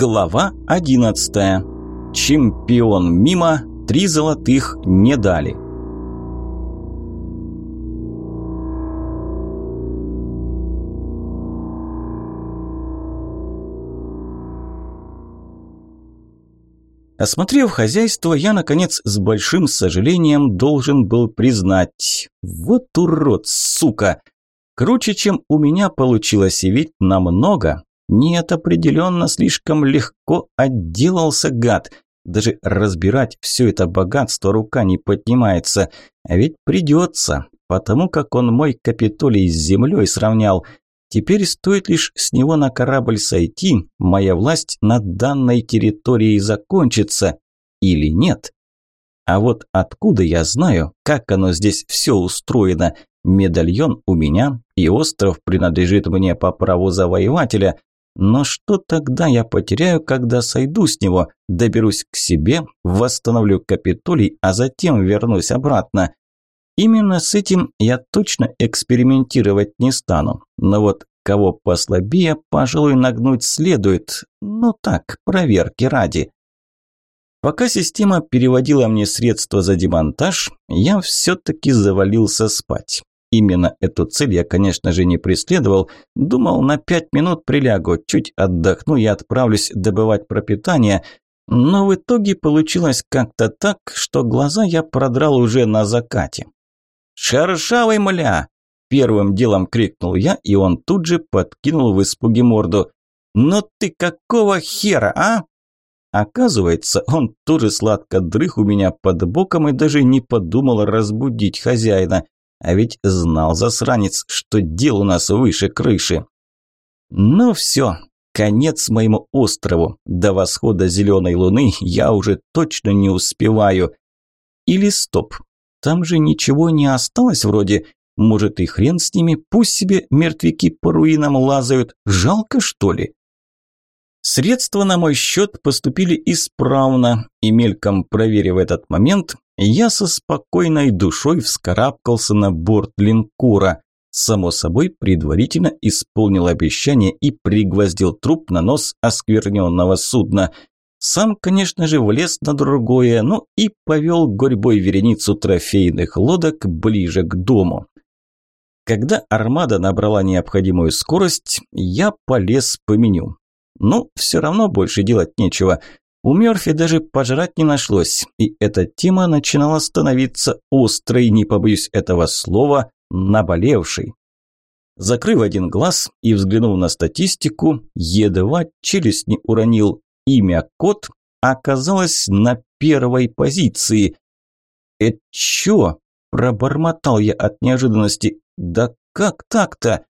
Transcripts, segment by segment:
Глава 11. Чемпион мимо, три золотых не дали. Осмотрев хозяйство, я, наконец, с большим сожалением должен был признать. Вот урод, сука! Круче, чем у меня получилось, и ведь намного. Нет, определенно слишком легко отделался гад. Даже разбирать все это богатство рука не поднимается. А ведь придется, потому как он мой Капитолий с землей сравнял. Теперь стоит лишь с него на корабль сойти, моя власть над данной территорией закончится. Или нет? А вот откуда я знаю, как оно здесь все устроено? Медальон у меня, и остров принадлежит мне по праву завоевателя. Но что тогда я потеряю, когда сойду с него, доберусь к себе, восстановлю Капитолий, а затем вернусь обратно? Именно с этим я точно экспериментировать не стану. Но вот кого послабее, пожалуй, нагнуть следует. Ну так, проверки ради. Пока система переводила мне средства за демонтаж, я все-таки завалился спать. Именно эту цель я, конечно же, не преследовал. Думал, на пять минут прилягу, чуть отдохну и отправлюсь добывать пропитание. Но в итоге получилось как-то так, что глаза я продрал уже на закате. «Шершавый мля!» Первым делом крикнул я, и он тут же подкинул в испуге морду. «Но «Ну ты какого хера, а?» Оказывается, он тоже сладко дрых у меня под боком и даже не подумал разбудить хозяина. А ведь знал засранец, что дел у нас выше крыши. Ну все, конец моему острову. До восхода зеленой луны я уже точно не успеваю. Или стоп, там же ничего не осталось вроде. Может и хрен с ними, пусть себе мертвяки по руинам лазают. Жалко что ли? Средства на мой счет поступили исправно, и мельком проверив этот момент, я со спокойной душой вскарабкался на борт линкора. Само собой, предварительно исполнил обещание и пригвоздил труп на нос оскверненного судна. Сам, конечно же, влез на другое, но и повел горьбой вереницу трофейных лодок ближе к дому. Когда армада набрала необходимую скорость, я полез по меню. Ну, все равно больше делать нечего. У Мёрфи даже пожрать не нашлось, и эта тема начинала становиться острой, не побоюсь этого слова, наболевшей. Закрыв один глаз и взглянув на статистику, едва челюсть не уронил. Имя Кот оказалось на первой позиции. «Это чё?» – пробормотал я от неожиданности. «Да как так-то?»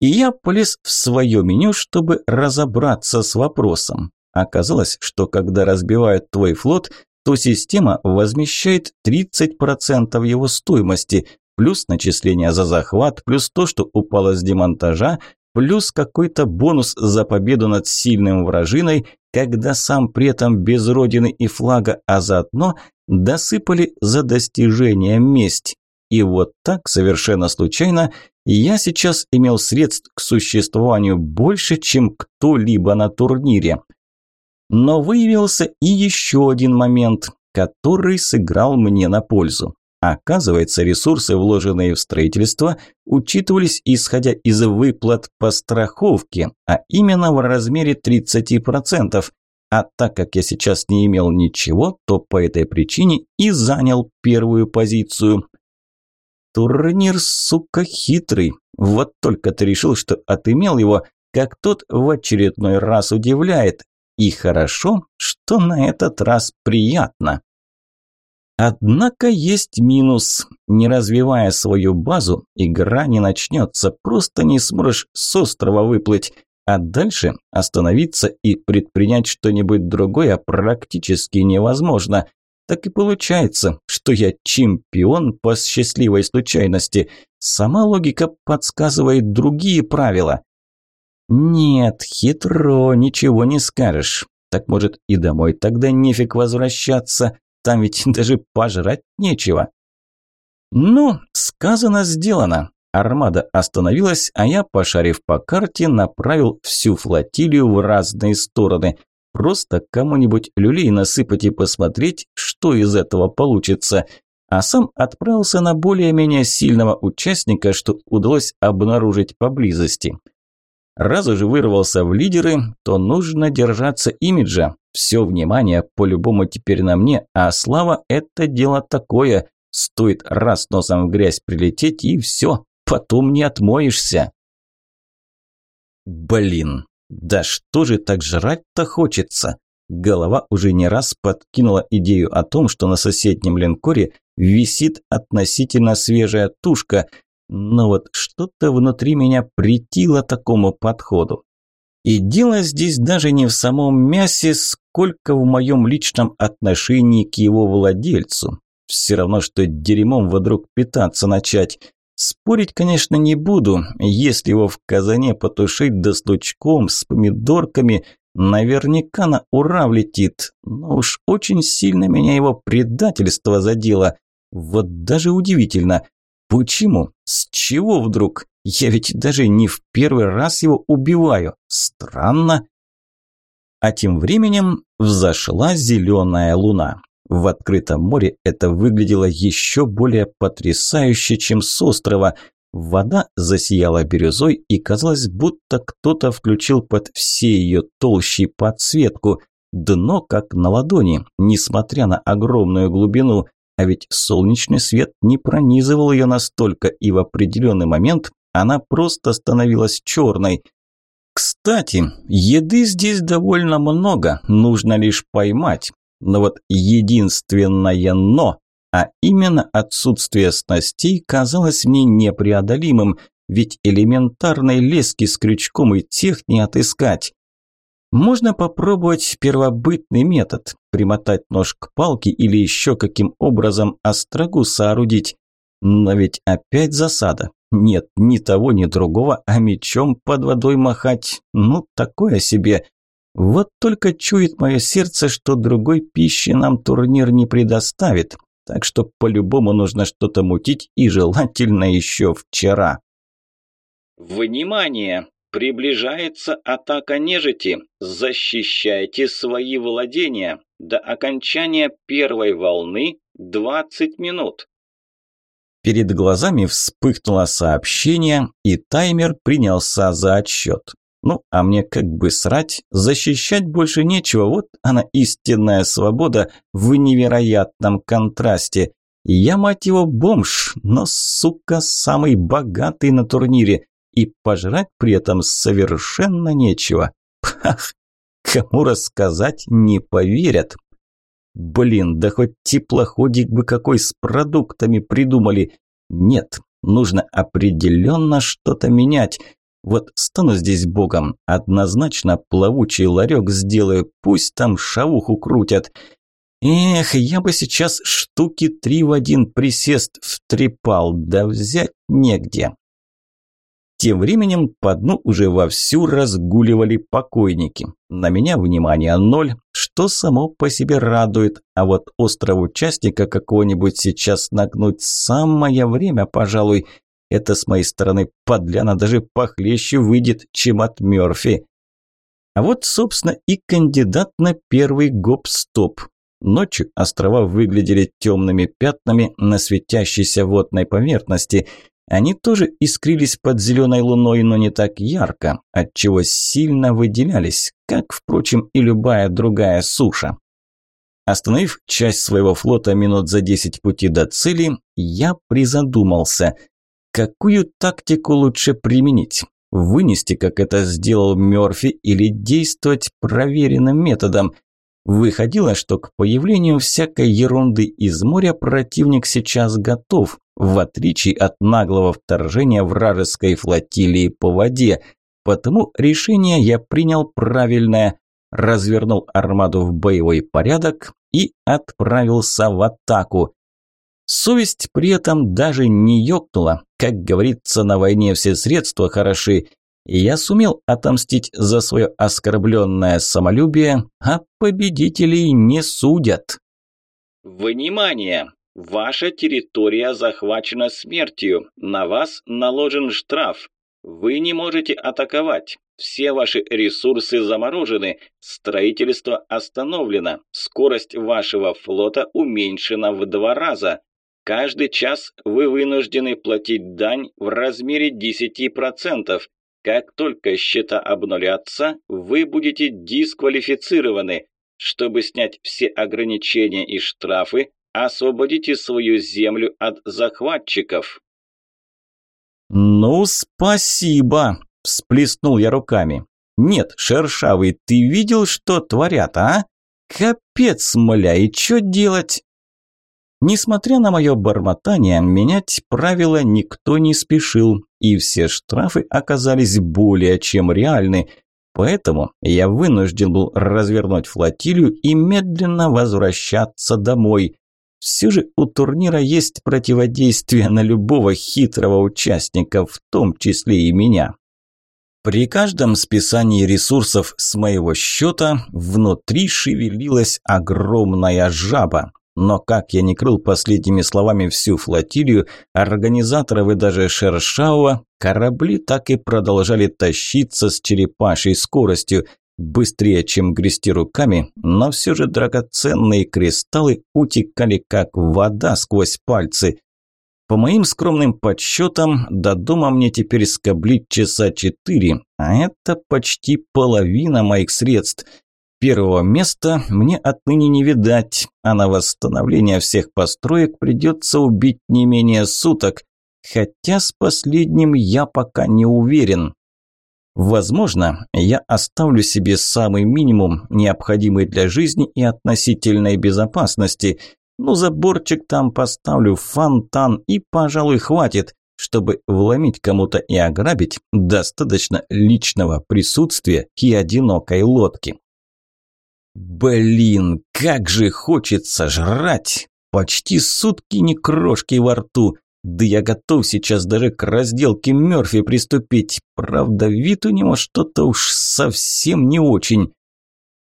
И я полез в свое меню, чтобы разобраться с вопросом. Оказалось, что когда разбивают твой флот, то система возмещает 30% его стоимости, плюс начисление за захват, плюс то, что упало с демонтажа, плюс какой-то бонус за победу над сильным вражиной, когда сам при этом без родины и флага, а заодно досыпали за достижение месть. И вот так, совершенно случайно, я сейчас имел средств к существованию больше, чем кто-либо на турнире. Но выявился и еще один момент, который сыграл мне на пользу. Оказывается, ресурсы, вложенные в строительство, учитывались исходя из выплат по страховке, а именно в размере 30%. А так как я сейчас не имел ничего, то по этой причине и занял первую позицию. Турнир, сука, хитрый. Вот только ты решил, что отымел его, как тот в очередной раз удивляет. И хорошо, что на этот раз приятно. Однако есть минус. Не развивая свою базу, игра не начнется, просто не сможешь с острова выплыть. А дальше остановиться и предпринять что-нибудь другое практически невозможно. Так и получается, что я чемпион по счастливой случайности. Сама логика подсказывает другие правила. Нет, хитро, ничего не скажешь. Так может и домой тогда нефиг возвращаться, там ведь даже пожрать нечего. Ну, сказано, сделано. армада остановилась, а я, пошарив по карте, направил всю флотилию в разные стороны. Просто кому-нибудь люлей насыпать и посмотреть, что из этого получится. А сам отправился на более-менее сильного участника, что удалось обнаружить поблизости. Раз уже вырвался в лидеры, то нужно держаться имиджа. Все внимание по-любому теперь на мне, а слава – это дело такое. Стоит раз носом в грязь прилететь и все, потом не отмоешься. Блин, да что же так жрать-то хочется? Голова уже не раз подкинула идею о том, что на соседнем линкоре висит относительно свежая тушка, но вот что-то внутри меня притило такому подходу. И дело здесь даже не в самом мясе, сколько в моем личном отношении к его владельцу. Все равно, что дерьмом вдруг питаться начать. Спорить, конечно, не буду. Если его в казане потушить да с лучком, с помидорками, наверняка на ура влетит. Но уж очень сильно меня его предательство задело. Вот даже удивительно. Почему? С чего вдруг? Я ведь даже не в первый раз его убиваю. Странно. А тем временем взошла зеленая луна. В открытом море это выглядело еще более потрясающе, чем с острова. Вода засияла бирюзой и казалось, будто кто-то включил под все ее толщи подсветку. Дно как на ладони, несмотря на огромную глубину. А ведь солнечный свет не пронизывал ее настолько, и в определенный момент она просто становилась черной. Кстати, еды здесь довольно много, нужно лишь поймать. Но вот единственное «но», а именно отсутствие снастей, казалось мне непреодолимым, ведь элементарной лески с крючком и тех не отыскать. Можно попробовать первобытный метод – примотать нож к палке или еще каким образом острогу соорудить. Но ведь опять засада. Нет, ни того, ни другого, а мечом под водой махать – ну, такое себе. Вот только чует мое сердце, что другой пищи нам турнир не предоставит. Так что по-любому нужно что-то мутить и желательно еще вчера. Внимание! Приближается атака нежити. Защищайте свои владения. До окончания первой волны 20 минут. Перед глазами вспыхнуло сообщение, и таймер принялся за отсчет. Ну, а мне как бы срать, защищать больше нечего, вот она истинная свобода в невероятном контрасте. Я, мать его, бомж, но, сука, самый богатый на турнире и пожрать при этом совершенно нечего. Пах, кому рассказать не поверят. Блин, да хоть теплоходик бы какой с продуктами придумали. Нет, нужно определенно что-то менять. Вот стану здесь богом, однозначно плавучий ларек сделаю, пусть там шавуху крутят. Эх, я бы сейчас штуки три в один присест втрепал, да взять негде. Тем временем по дну уже вовсю разгуливали покойники. На меня внимание ноль, что само по себе радует, а вот остров участника какого-нибудь сейчас нагнуть самое время, пожалуй. Это с моей стороны подляна даже похлеще выйдет, чем от Мёрфи. А вот, собственно, и кандидат на первый гоп-стоп. Ночью острова выглядели темными пятнами на светящейся водной поверхности – они тоже искрились под зеленой луной, но не так ярко, отчего сильно выделялись, как, впрочем, и любая другая суша. Остановив часть своего флота минут за десять пути до цели, я призадумался, какую тактику лучше применить. Вынести, как это сделал Мёрфи, или действовать проверенным методом – Выходило, что к появлению всякой ерунды из моря противник сейчас готов, в отличие от наглого вторжения вражеской флотилии по воде. Потому решение я принял правильное, развернул армаду в боевой порядок и отправился в атаку. Совесть при этом даже не ёкнула. Как говорится, на войне все средства хороши, я сумел отомстить за свое оскорбленное самолюбие, а победителей не судят. Внимание! Ваша территория захвачена смертью, на вас наложен штраф. Вы не можете атаковать. Все ваши ресурсы заморожены, строительство остановлено, скорость вашего флота уменьшена в два раза. Каждый час вы вынуждены платить дань в размере 10%. Как только счета обнулятся, вы будете дисквалифицированы. Чтобы снять все ограничения и штрафы, освободите свою землю от захватчиков. «Ну, спасибо!» – всплеснул я руками. «Нет, шершавый, ты видел, что творят, а? Капец, мля, и что делать?» Несмотря на мое бормотание, менять правила никто не спешил, и все штрафы оказались более чем реальны. Поэтому я вынужден был развернуть флотилию и медленно возвращаться домой. Все же у турнира есть противодействие на любого хитрого участника, в том числе и меня. При каждом списании ресурсов с моего счета внутри шевелилась огромная жаба. Но как я не крыл последними словами всю флотилию, организаторов и даже Шершауа, корабли так и продолжали тащиться с черепашей скоростью, быстрее, чем грести руками, но все же драгоценные кристаллы утекали как вода сквозь пальцы. По моим скромным подсчетам, до дома мне теперь скоблить часа четыре, а это почти половина моих средств. Первого места мне отныне не видать, а на восстановление всех построек придется убить не менее суток, хотя с последним я пока не уверен. Возможно, я оставлю себе самый минимум, необходимый для жизни и относительной безопасности. Ну, заборчик там поставлю, фонтан и, пожалуй, хватит. Чтобы вломить кому-то и ограбить, достаточно личного присутствия и одинокой лодки. Блин, как же хочется жрать! Почти сутки ни крошки во рту. Да я готов сейчас даже к разделке Мёрфи приступить. Правда, вид у него что-то уж совсем не очень.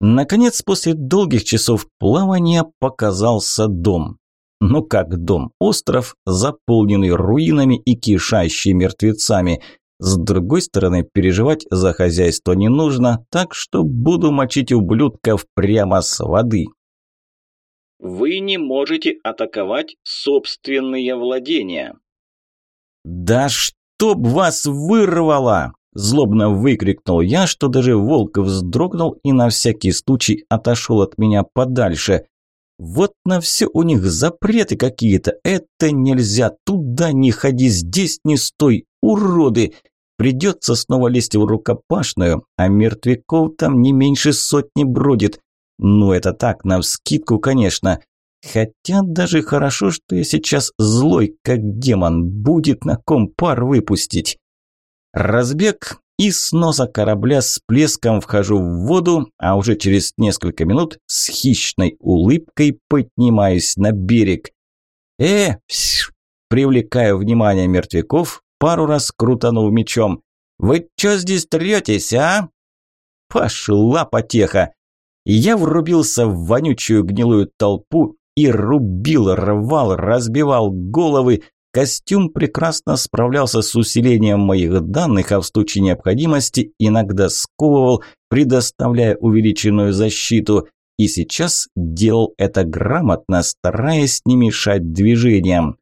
Наконец, после долгих часов плавания показался дом. Ну как дом? Остров, заполненный руинами и кишащий мертвецами. С другой стороны, переживать за хозяйство не нужно, так что буду мочить ублюдков прямо с воды. Вы не можете атаковать собственные владения. Да чтоб вас вырвало! Злобно выкрикнул я, что даже волк вздрогнул и на всякий случай отошел от меня подальше. Вот на все у них запреты какие-то. Это нельзя, туда не ходи, здесь не стой, уроды. Придется снова лезть в рукопашную, а мертвяков там не меньше сотни бродит. Ну, это так, навскидку, конечно. Хотя даже хорошо, что я сейчас злой, как демон, будет на ком пар выпустить. Разбег и с носа корабля с плеском вхожу в воду, а уже через несколько минут с хищной улыбкой поднимаюсь на берег. Э, привлекаю внимание мертвяков, пару раз крутанув мечом. «Вы чё здесь третесь, а?» Пошла потеха я врубился в вонючую гнилую толпу и рубил, рвал, разбивал головы. Костюм прекрасно справлялся с усилением моих данных, а в случае необходимости иногда сковывал, предоставляя увеличенную защиту. И сейчас делал это грамотно, стараясь не мешать движениям.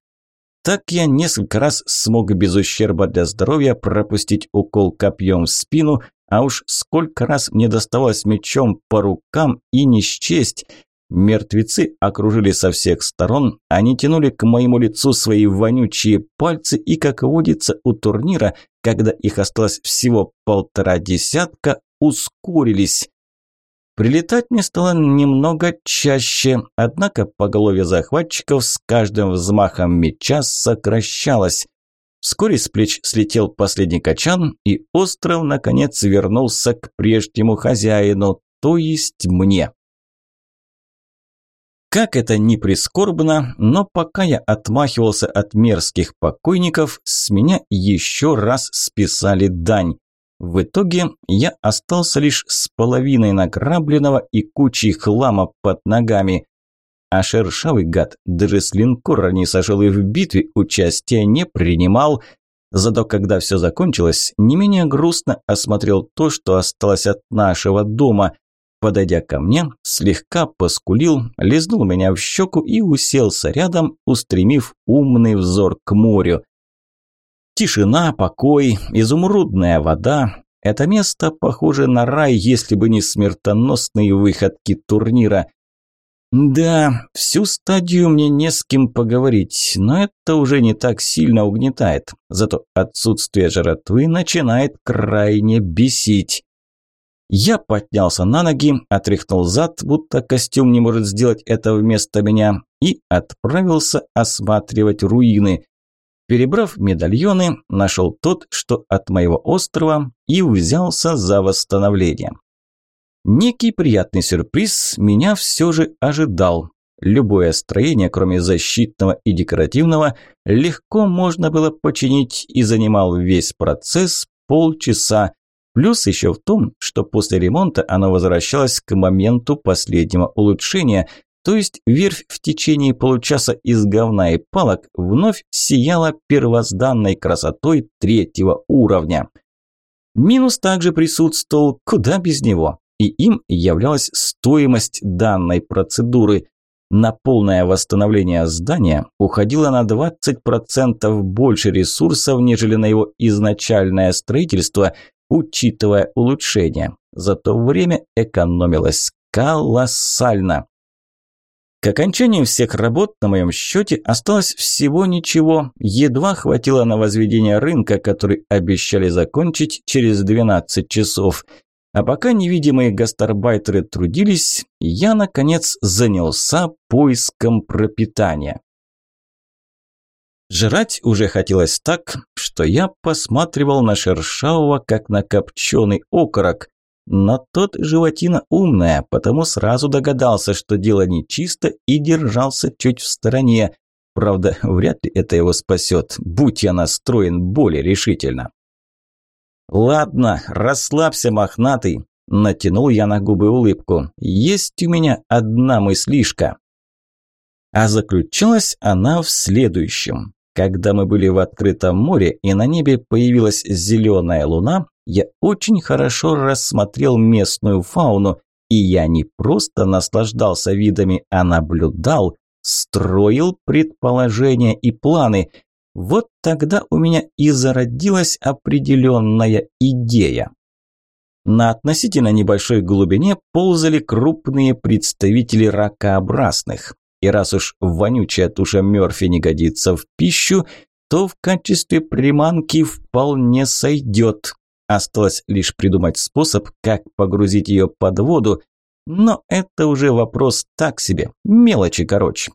Так я несколько раз смог без ущерба для здоровья пропустить укол копьем в спину, а уж сколько раз мне доставалось мечом по рукам и не счесть. Мертвецы окружили со всех сторон, они тянули к моему лицу свои вонючие пальцы и, как водится у турнира, когда их осталось всего полтора десятка, ускорились. Прилетать мне стало немного чаще, однако поголовье захватчиков с каждым взмахом меча сокращалось. Вскоре с плеч слетел последний качан, и остров, наконец, вернулся к прежнему хозяину, то есть мне. Как это ни прискорбно, но пока я отмахивался от мерзких покойников, с меня еще раз списали дань. В итоге я остался лишь с половиной награбленного и кучей хлама под ногами. а шершавый гад даже с линкора не сошел и в битве участия не принимал. Зато когда все закончилось, не менее грустно осмотрел то, что осталось от нашего дома. Подойдя ко мне, слегка поскулил, лизнул меня в щеку и уселся рядом, устремив умный взор к морю. Тишина, покой, изумрудная вода. Это место похоже на рай, если бы не смертоносные выходки турнира. Да, всю стадию мне не с кем поговорить, но это уже не так сильно угнетает. Зато отсутствие жратвы начинает крайне бесить. Я поднялся на ноги, отряхнул зад, будто костюм не может сделать это вместо меня, и отправился осматривать руины. Перебрав медальоны, нашел тот, что от моего острова, и взялся за восстановление. Некий приятный сюрприз меня все же ожидал. Любое строение, кроме защитного и декоративного, легко можно было починить и занимал весь процесс полчаса. Плюс еще в том, что после ремонта оно возвращалось к моменту последнего улучшения, то есть верфь в течение получаса из говна и палок вновь сияла первозданной красотой третьего уровня. Минус также присутствовал, куда без него, и им являлась стоимость данной процедуры. На полное восстановление здания уходило на 20% больше ресурсов, нежели на его изначальное строительство, учитывая улучшения. Зато время экономилось колоссально. К окончанию всех работ на моем счете осталось всего ничего, едва хватило на возведение рынка, который обещали закончить через 12 часов. А пока невидимые гастарбайтеры трудились, я, наконец, занялся поиском пропитания. Жрать уже хотелось так, что я посматривал на шершавого, как на копченый окорок. Но тот животина умная, потому сразу догадался, что дело нечисто и держался чуть в стороне. Правда, вряд ли это его спасет, будь я настроен более решительно. «Ладно, расслабься, мохнатый», – натянул я на губы улыбку. «Есть у меня одна мыслишка». А заключалась она в следующем. Когда мы были в открытом море и на небе появилась зеленая луна, я очень хорошо рассмотрел местную фауну, и я не просто наслаждался видами, а наблюдал, строил предположения и планы. Вот тогда у меня и зародилась определенная идея. На относительно небольшой глубине ползали крупные представители ракообразных. И раз уж вонючая туша Мёрфи не годится в пищу, то в качестве приманки вполне сойдет. Осталось лишь придумать способ, как погрузить ее под воду, но это уже вопрос так себе, мелочи короче.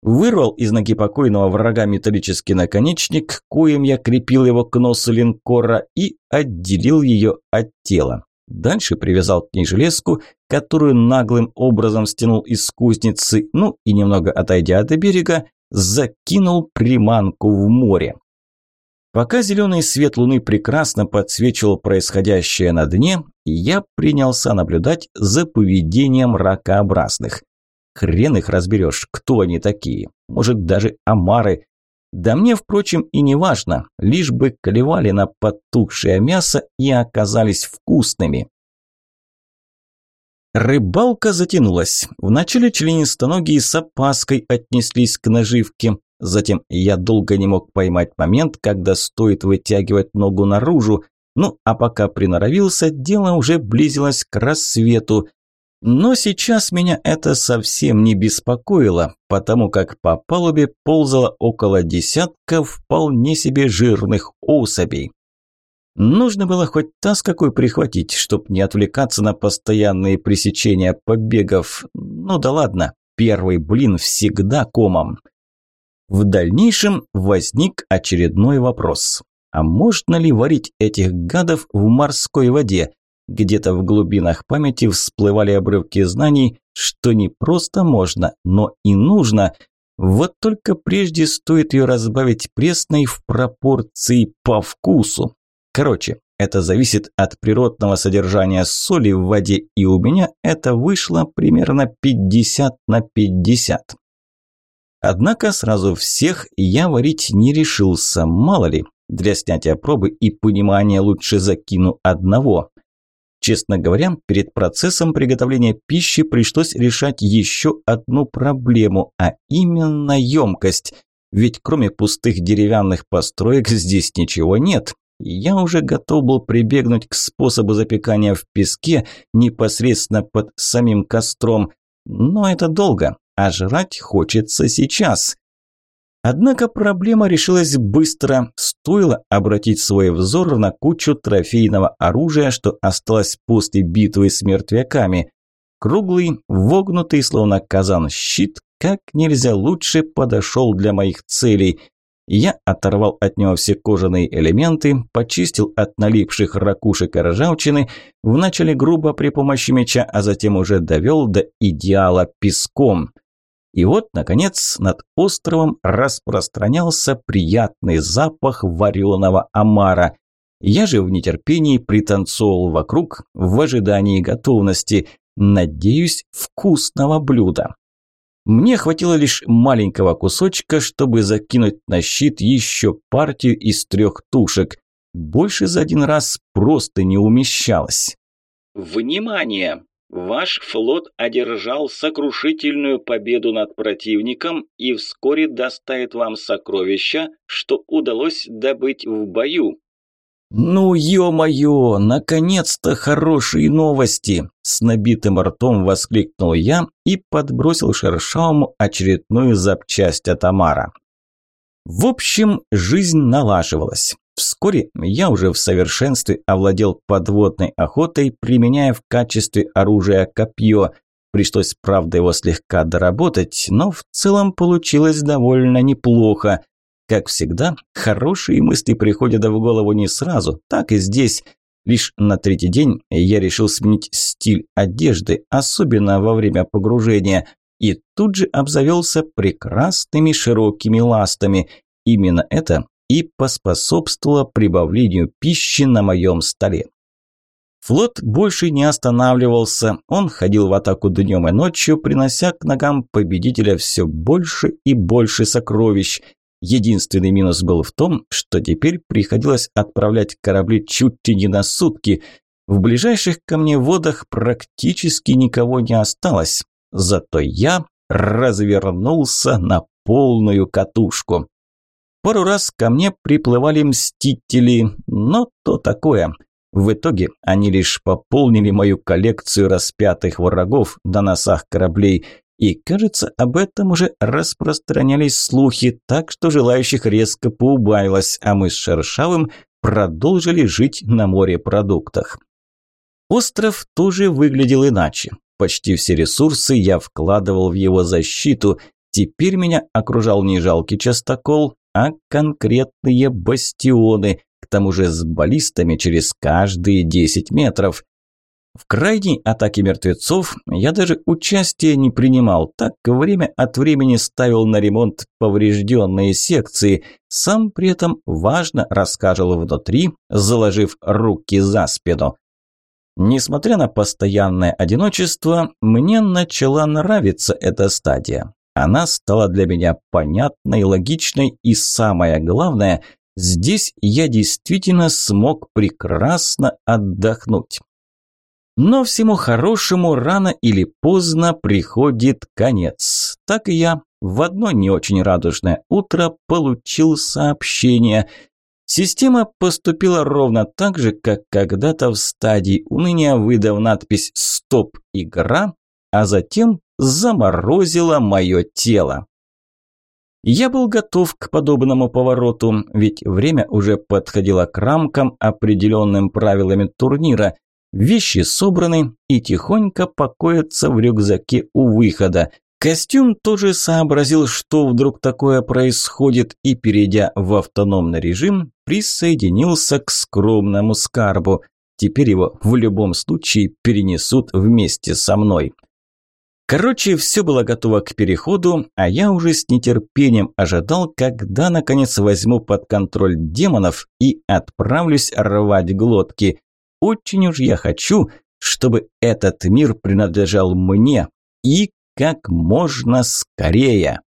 Вырвал из ноги покойного врага металлический наконечник, коим я крепил его к носу линкора и отделил ее от тела. Дальше привязал к ней железку, которую наглым образом стянул из кузницы, ну и немного отойдя от берега, закинул приманку в море. Пока зеленый свет луны прекрасно подсвечивал происходящее на дне, я принялся наблюдать за поведением ракообразных. Хрен их разберешь, кто они такие. Может, даже омары. Да мне, впрочем, и не важно, лишь бы клевали на потухшее мясо и оказались вкусными. Рыбалка затянулась. Вначале членистоногие с опаской отнеслись к наживке, Затем я долго не мог поймать момент, когда стоит вытягивать ногу наружу. Ну, а пока приноровился, дело уже близилось к рассвету. Но сейчас меня это совсем не беспокоило, потому как по палубе ползало около десятка вполне себе жирных особей. Нужно было хоть таз какой прихватить, чтобы не отвлекаться на постоянные пресечения побегов. Ну да ладно, первый блин всегда комом. В дальнейшем возник очередной вопрос. А можно ли варить этих гадов в морской воде? Где-то в глубинах памяти всплывали обрывки знаний, что не просто можно, но и нужно. Вот только прежде стоит ее разбавить пресной в пропорции по вкусу. Короче, Это зависит от природного содержания соли в воде, и у меня это вышло примерно 50 на 50. Однако сразу всех я варить не решился, мало ли. Для снятия пробы и понимания лучше закину одного. Честно говоря, перед процессом приготовления пищи пришлось решать еще одну проблему, а именно емкость. Ведь кроме пустых деревянных построек здесь ничего нет. Я уже готов был прибегнуть к способу запекания в песке непосредственно под самим костром. Но это долго, а жрать хочется сейчас. Однако проблема решилась быстро. Стоило обратить свой взор на кучу трофейного оружия, что осталось после битвы с мертвяками. Круглый, вогнутый, словно казан щит, как нельзя лучше подошел для моих целей. Я оторвал от него все кожаные элементы, почистил от налипших ракушек и ржавчины, вначале грубо при помощи меча, а затем уже довел до идеала песком – и вот, наконец, над островом распространялся приятный запах вареного омара. Я же в нетерпении пританцовал вокруг в ожидании готовности, надеюсь, вкусного блюда. Мне хватило лишь маленького кусочка, чтобы закинуть на щит еще партию из трех тушек. Больше за один раз просто не умещалось. «Внимание! Ваш флот одержал сокрушительную победу над противником и вскоре доставит вам сокровища, что удалось добыть в бою. «Ну, ё-моё, наконец-то хорошие новости!» С набитым ртом воскликнул я и подбросил Шершауму очередную запчасть от Амара. В общем, жизнь налаживалась. Вскоре я уже в совершенстве овладел подводной охотой, применяя в качестве оружия копье. Пришлось, правда, его слегка доработать, но в целом получилось довольно неплохо. Как всегда, хорошие мысли приходят в голову не сразу, так и здесь. Лишь на третий день я решил сменить стиль одежды, особенно во время погружения, и тут же обзавелся прекрасными широкими ластами. Именно это и поспособствовало прибавлению пищи на моем столе. Флот больше не останавливался, он ходил в атаку днем и ночью, принося к ногам победителя все больше и больше сокровищ. Единственный минус был в том, что теперь приходилось отправлять корабли чуть ли не на сутки. В ближайших ко мне водах практически никого не осталось, зато я развернулся на полную катушку. Пару раз ко мне приплывали мстители, но то такое. В итоге они лишь пополнили мою коллекцию распятых врагов на носах кораблей, и, кажется, об этом уже распространялись слухи, так что желающих резко поубавилось, а мы с Шершавым продолжили жить на морепродуктах. Остров тоже выглядел иначе. Почти все ресурсы я вкладывал в его защиту. Теперь меня окружал не жалкий частокол, а конкретные бастионы, к тому же с баллистами через каждые 10 метров. В крайней атаке мертвецов я даже участия не принимал, так время от времени ставил на ремонт поврежденные секции, сам при этом важно рассказывал внутри, заложив руки за спину. Несмотря на постоянное одиночество, мне начала нравиться эта стадия. Она стала для меня понятной, логичной и самое главное, здесь я действительно смог прекрасно отдохнуть. Но всему хорошему рано или поздно приходит конец. Так и я в одно не очень радужное утро получил сообщение. Система поступила ровно так же, как когда-то в стадии уныния, выдав надпись «Стоп, игра», а затем заморозило мое тело. Я был готов к подобному повороту, ведь время уже подходило к рамкам, определенным правилами турнира. Вещи собраны и тихонько покоятся в рюкзаке у выхода. Костюм тоже сообразил, что вдруг такое происходит, и, перейдя в автономный режим, присоединился к скромному скарбу. Теперь его в любом случае перенесут вместе со мной. Короче, все было готово к переходу, а я уже с нетерпением ожидал, когда наконец возьму под контроль демонов и отправлюсь рвать глотки. Очень уж я хочу, чтобы этот мир принадлежал мне и как можно скорее.